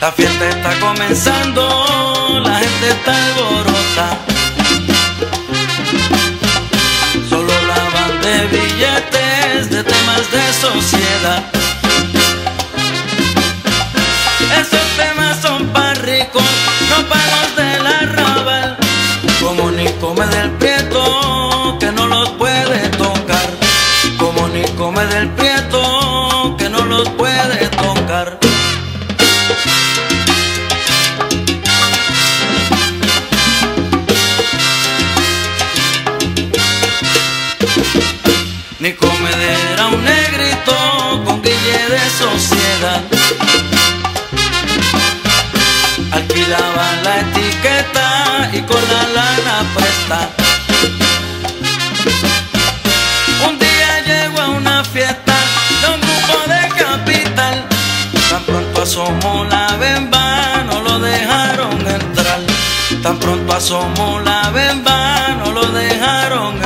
La fiesta está comenzando, la gente está alborota. Solo hablan de billetes, de temas de sociedad. Esos temas son para ricos, sociedad. Alquilaban la etiqueta y con la lana presta. Un día llegó a una fiesta de un grupo de capital. Tan pronto asomó la bemba, no lo dejaron entrar. Tan pronto asomó la bemba, no lo dejaron entrar.